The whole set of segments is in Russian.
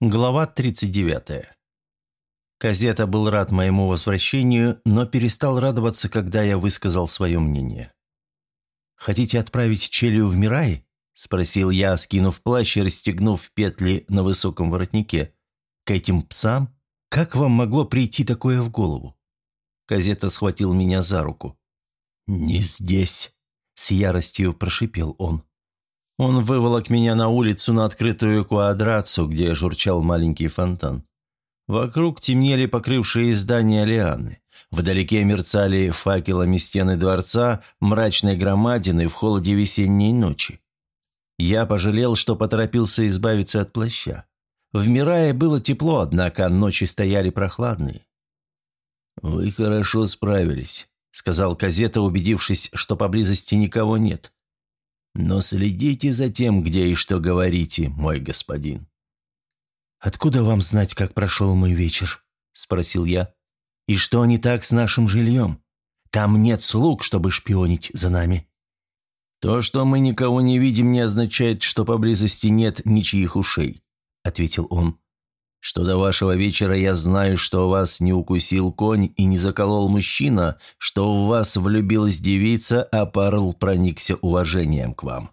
Глава 39. Казета был рад моему возвращению, но перестал радоваться, когда я высказал свое мнение. «Хотите отправить Челию в Мирай?» – спросил я, скинув плащ и расстегнув петли на высоком воротнике. «К этим псам? Как вам могло прийти такое в голову?» Казета схватил меня за руку. «Не здесь!» – с яростью прошипел он. Он выволок меня на улицу на открытую квадрацию, где журчал маленький фонтан. Вокруг темнели покрывшие здания лианы. Вдалеке мерцали факелами стены дворца, мрачной громадины в холоде весенней ночи. Я пожалел, что поторопился избавиться от плаща. В Мирае было тепло, однако ночи стояли прохладные. «Вы хорошо справились», — сказал Казета, убедившись, что поблизости никого нет. Но следите за тем, где и что говорите, мой господин». «Откуда вам знать, как прошел мой вечер?» – спросил я. «И что не так с нашим жильем? Там нет слуг, чтобы шпионить за нами». «То, что мы никого не видим, не означает, что поблизости нет ничьих ушей», – ответил он. Что до вашего вечера я знаю, что вас не укусил конь и не заколол мужчина, что в вас влюбилась девица, а Парл проникся уважением к вам».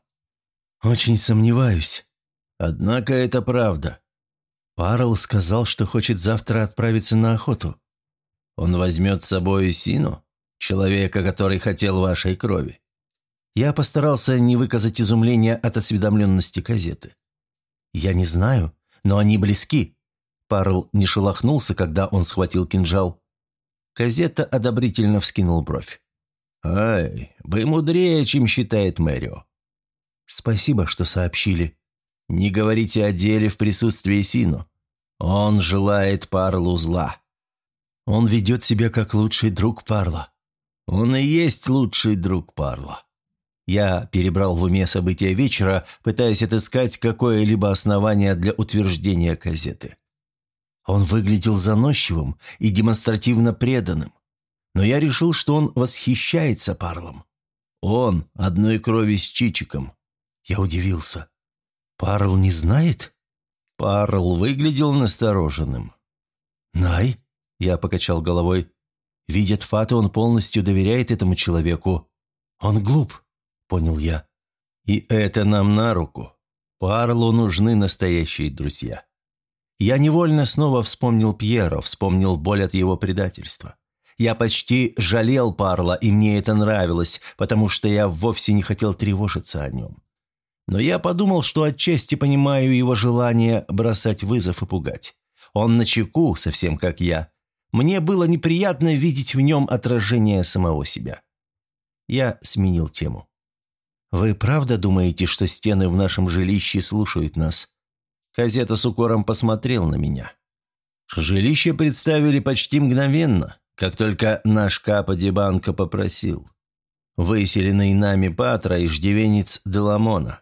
«Очень сомневаюсь. Однако это правда». Парл сказал, что хочет завтра отправиться на охоту. Он возьмет с собой Сину, человека, который хотел вашей крови. Я постарался не выказать изумления от осведомленности газеты. «Я не знаю, но они близки», Парл не шелохнулся, когда он схватил кинжал. Казетта одобрительно вскинул бровь. «Ай, вы мудрее, чем считает Мэрио». «Спасибо, что сообщили». «Не говорите о деле в присутствии Сину. Он желает Парлу зла». «Он ведет себя как лучший друг Парла». «Он и есть лучший друг Парла». Я перебрал в уме события вечера, пытаясь отыскать какое-либо основание для утверждения газеты. Он выглядел заносчивым и демонстративно преданным. Но я решил, что он восхищается Парлом. Он одной крови с Чичиком. Я удивился. Парл не знает? Парл выглядел настороженным. «Най?» – я покачал головой. «Видят Фата, он полностью доверяет этому человеку. Он глуп», – понял я. «И это нам на руку. Парлу нужны настоящие друзья». Я невольно снова вспомнил Пьеро, вспомнил боль от его предательства. Я почти жалел Парла, и мне это нравилось, потому что я вовсе не хотел тревожиться о нем. Но я подумал, что отчасти понимаю его желание бросать вызов и пугать. Он на чеку, совсем как я. Мне было неприятно видеть в нем отражение самого себя. Я сменил тему. «Вы правда думаете, что стены в нашем жилище слушают нас?» Казета с укором посмотрел на меня. Жилище представили почти мгновенно, как только наш Капа Дебанко попросил. Выселенный нами Патра и ждивенец Деламона.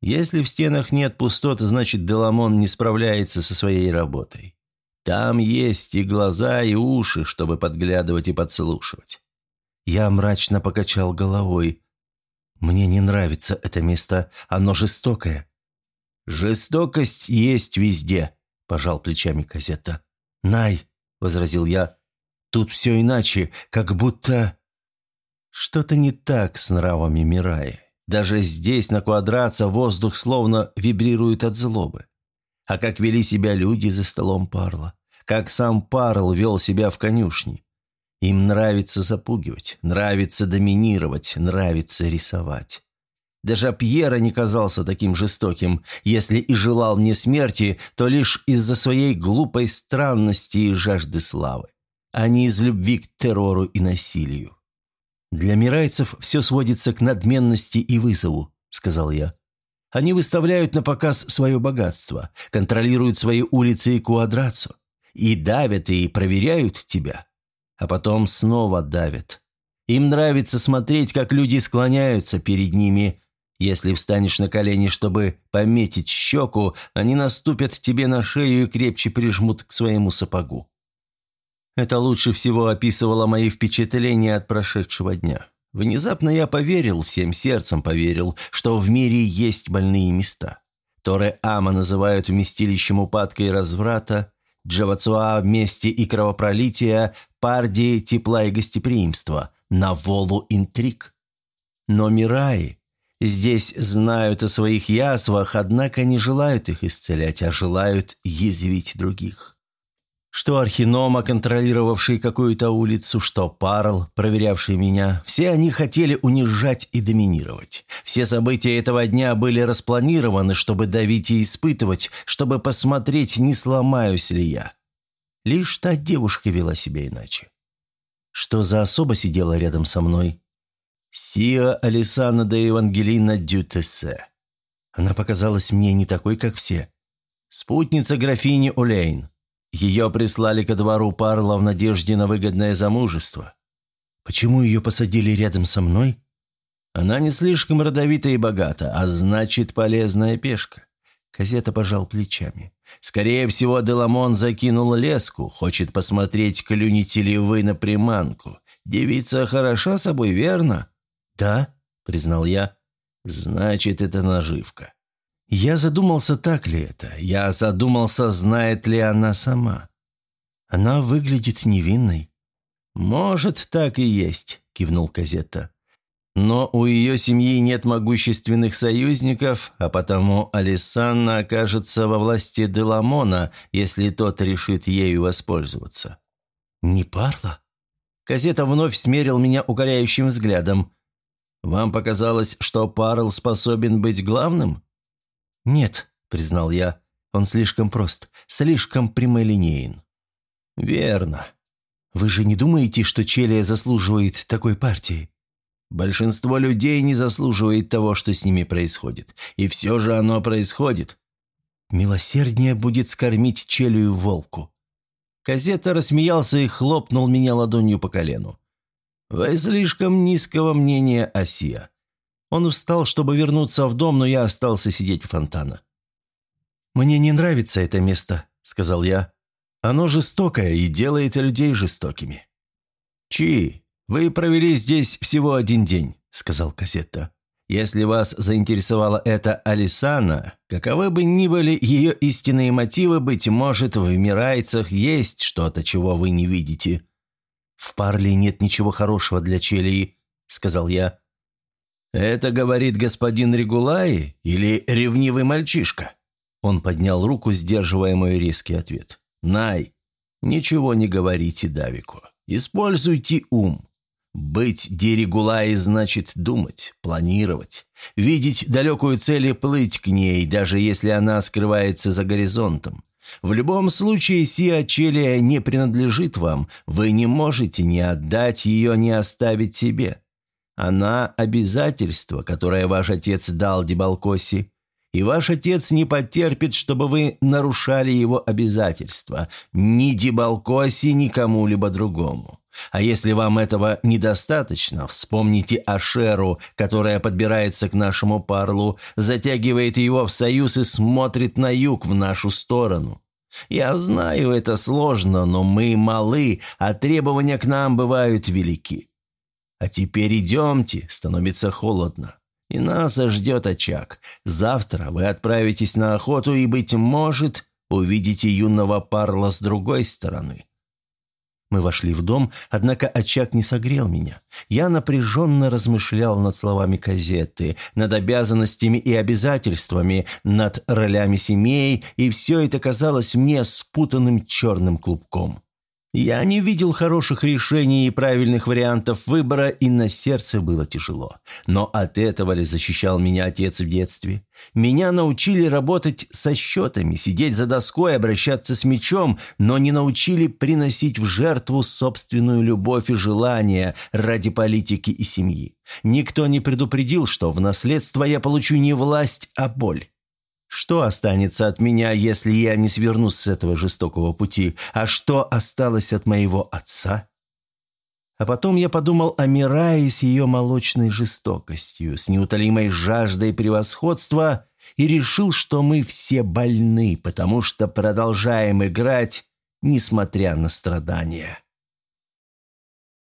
Если в стенах нет пустот, значит Деламон не справляется со своей работой. Там есть и глаза, и уши, чтобы подглядывать и подслушивать. Я мрачно покачал головой. Мне не нравится это место, оно жестокое. «Жестокость есть везде», – пожал плечами Казетта. «Най», – возразил я, – «тут все иначе, как будто...» Что-то не так с нравами Мираи. Даже здесь, на квадратце, воздух словно вибрирует от злобы. А как вели себя люди за столом Парла? Как сам Парл вел себя в конюшне? Им нравится запугивать, нравится доминировать, нравится рисовать. Даже Пьера не казался таким жестоким. Если и желал мне смерти, то лишь из-за своей глупой странности и жажды славы, а не из любви к террору и насилию. «Для мирайцев все сводится к надменности и вызову», — сказал я. «Они выставляют на показ свое богатство, контролируют свои улицы и квадрацию, и давят и проверяют тебя, а потом снова давят». Им нравится смотреть, как люди склоняются перед ними, если встанешь на колени, чтобы пометить щеку, они наступят тебе на шею и крепче прижмут к своему сапогу. Это лучше всего описывало мои впечатления от прошедшего дня. Внезапно я поверил, всем сердцем поверил, что в мире есть больные места. Торе Ама называют вместилищем упадка и разврата, Джавацуа – мести и кровопролития, Парди – тепла и гостеприимства, Наволу – интриг. Но Мираи здесь знают о своих язвах, однако не желают их исцелять, а желают язвить других. Что Архинома, контролировавший какую-то улицу, что Парл, проверявший меня, все они хотели унижать и доминировать. Все события этого дня были распланированы, чтобы давить и испытывать, чтобы посмотреть, не сломаюсь ли я. Лишь та девушка вела себя иначе. Что за особа сидела рядом со мной? Сиа Алисана де Евангелина Дютесе. Она показалась мне не такой, как все. Спутница графини Улейн. Ее прислали ко двору Парла в надежде на выгодное замужество. Почему ее посадили рядом со мной? Она не слишком родовита и богата, а значит, полезная пешка. Казета пожал плечами. «Скорее всего, Деламон закинул леску, хочет посмотреть, клюнете ли вы на приманку. Девица хороша собой, верно?» «Да», — признал я. «Значит, это наживка. Я задумался, так ли это. Я задумался, знает ли она сама. Она выглядит невинной. «Может, так и есть», – кивнул Казетта. «Но у ее семьи нет могущественных союзников, а потому Алисанна окажется во власти Деламона, если тот решит ею воспользоваться». «Не Парла?» Казета вновь смерил меня укоряющим взглядом. «Вам показалось, что Парл способен быть главным?» «Нет», — признал я, — «он слишком прост, слишком прямолинеен». «Верно. Вы же не думаете, что Челия заслуживает такой партии?» «Большинство людей не заслуживает того, что с ними происходит. И все же оно происходит». «Милосерднее будет скормить Челию волку». Казета рассмеялся и хлопнул меня ладонью по колену. «Вы слишком низкого мнения о Сия. Он встал, чтобы вернуться в дом, но я остался сидеть у фонтана. «Мне не нравится это место», — сказал я. «Оно жестокое и делает людей жестокими». «Чи, вы провели здесь всего один день», — сказал Казетта. «Если вас заинтересовала эта Алисана, каковы бы ни были ее истинные мотивы, быть может, в Мирайцах есть что-то, чего вы не видите». «В Парле нет ничего хорошего для Челии», — сказал я. «Это говорит господин Регулай или ревнивый мальчишка?» Он поднял руку, сдерживая мой резкий ответ. «Най, ничего не говорите Давику. Используйте ум. Быть дерегулай значит думать, планировать, видеть далекую цель и плыть к ней, даже если она скрывается за горизонтом. В любом случае, Сиа Челия не принадлежит вам, вы не можете ни отдать ее, ни оставить себе. Она – обязательство, которое ваш отец дал Дебалкоси, и ваш отец не потерпит, чтобы вы нарушали его обязательства, ни Дебалкоси, ни кому-либо другому. А если вам этого недостаточно, вспомните Ашеру, которая подбирается к нашему парлу, затягивает его в союз и смотрит на юг в нашу сторону. Я знаю, это сложно, но мы малы, а требования к нам бывают велики. А теперь идемте, становится холодно. И нас ждет очаг. Завтра вы отправитесь на охоту и, быть может, увидите юного парла с другой стороны. Мы вошли в дом, однако очаг не согрел меня. Я напряженно размышлял над словами казеты, над обязанностями и обязательствами, над ролями семей, и все это казалось мне спутанным черным клубком. Я не видел хороших решений и правильных вариантов выбора, и на сердце было тяжело. Но от этого ли защищал меня отец в детстве? Меня научили работать со счетами, сидеть за доской, обращаться с мечом, но не научили приносить в жертву собственную любовь и желание ради политики и семьи. Никто не предупредил, что в наследство я получу не власть, а боль. Что останется от меня, если я не свернусь с этого жестокого пути? А что осталось от моего отца? А потом я подумал о Мирае с ее молочной жестокостью, с неутолимой жаждой превосходства и решил, что мы все больны, потому что продолжаем играть, несмотря на страдания.